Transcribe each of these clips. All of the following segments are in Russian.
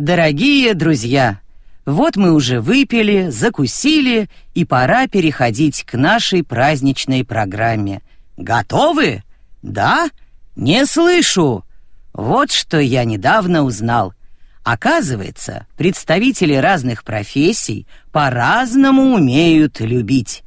Дорогие друзья, вот мы уже выпили, закусили, и пора переходить к нашей праздничной программе. Готовы? Да? Не слышу. Вот что я недавно узнал. Оказывается, представители разных профессий по-разному умеют любить.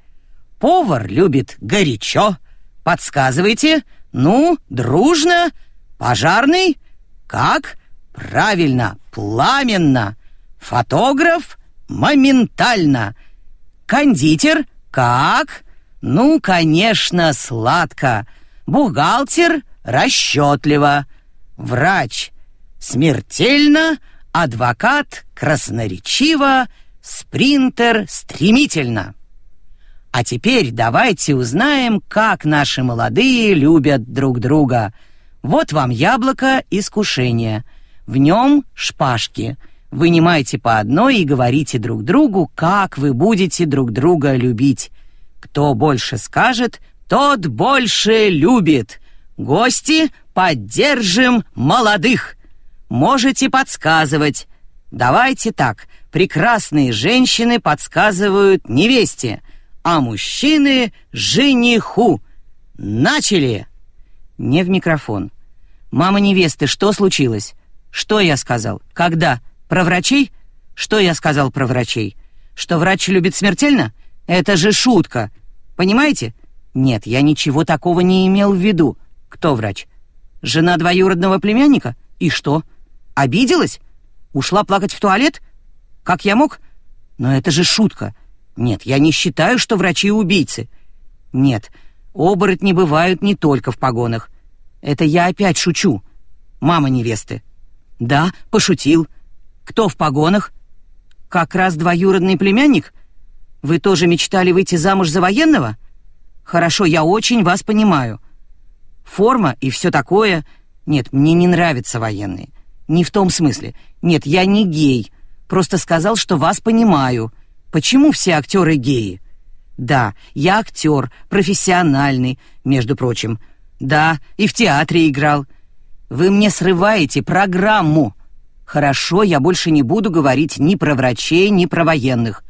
Повар любит горячо. Подсказывайте. Ну, дружно. Пожарный? Как? Правильно, пламенно. Фотограф? Моментально. Кондитер? Как? Ну, конечно, сладко. Бухгалтер? Расчетливо. Врач? Смертельно. Адвокат? Красноречиво. Спринтер? Стремительно. А теперь давайте узнаем, как наши молодые любят друг друга. Вот вам яблоко искушения. В нем шпажки. Вынимайте по одной и говорите друг другу, как вы будете друг друга любить. Кто больше скажет, тот больше любит. Гости, поддержим молодых. Можете подсказывать. Давайте так. Прекрасные женщины подсказывают невесте, а мужчины жениху. Начали. Не в микрофон. Мама невесты, что случилось? Что я сказал? Когда? Про врачей? Что я сказал про врачей? Что врач любит смертельно? Это же шутка. Понимаете? Нет, я ничего такого не имел в виду. Кто врач? Жена двоюродного племянника? И что? Обиделась? Ушла плакать в туалет? Как я мог? Но это же шутка. Нет, я не считаю, что врачи убийцы. Нет, оборотни бывают не только в погонах. Это я опять шучу. Мама невесты. Да, пошутил. Кто в погонах? Как раз двоюродный племянник? Вы тоже мечтали выйти замуж за военного? Хорошо, я очень вас понимаю. Форма и все такое. Нет, мне не нравятся военные. Не в том смысле. Нет, я не гей. Просто сказал, что вас понимаю. Почему все актеры геи? Да, я актер, профессиональный, между прочим. Да, и в театре играл. Вы мне срываете программу. Хорошо, я больше не буду говорить ни про врачей, ни про военных.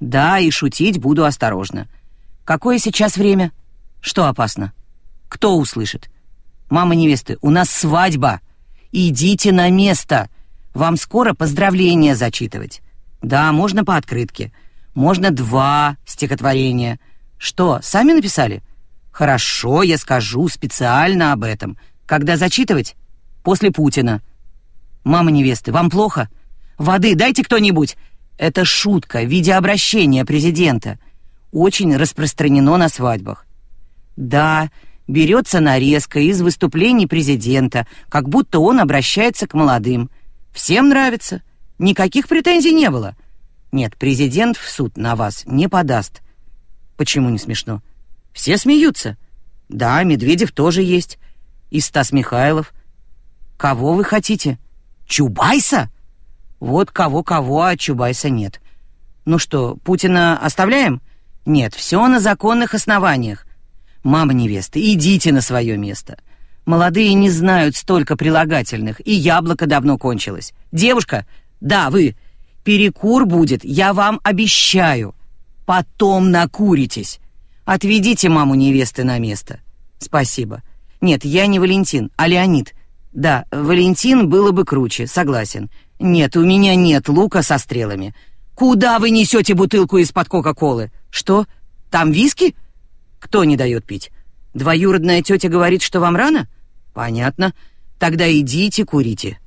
Да, и шутить буду осторожно. Какое сейчас время? Что опасно? Кто услышит? Мама невесты, у нас свадьба. Идите на место. Вам скоро поздравления зачитывать. Да, можно по открытке. Можно два стихотворения. Что, сами написали? Хорошо, я скажу специально об этом. Когда зачитывать? После Путина. Мама невесты, вам плохо? Воды дайте кто-нибудь. Это шутка, видеообращение президента. Очень распространено на свадьбах. Да, берется нарезка из выступлений президента, как будто он обращается к молодым. Всем нравится. Никаких претензий не было. Нет, президент в суд на вас не подаст. Почему не смешно? Все смеются. Да, Медведев тоже есть. И Стас Михайлов. Кого вы хотите? Чубайса? Вот кого-кого, а Чубайса нет. Ну что, Путина оставляем? Нет, все на законных основаниях. Мама невесты, идите на свое место. Молодые не знают столько прилагательных, и яблоко давно кончилось. Девушка, да, вы, перекур будет, я вам обещаю. Потом накуритесь. Отведите маму невесты на место. Спасибо. Нет, я не Валентин, а Леонид. Да, Валентин было бы круче, согласен. Нет, у меня нет лука со стрелами. Куда вы несете бутылку из-под Кока-Колы? Что? Там виски? Кто не дает пить? Двоюродная тетя говорит, что вам рано? Понятно. Тогда идите курите.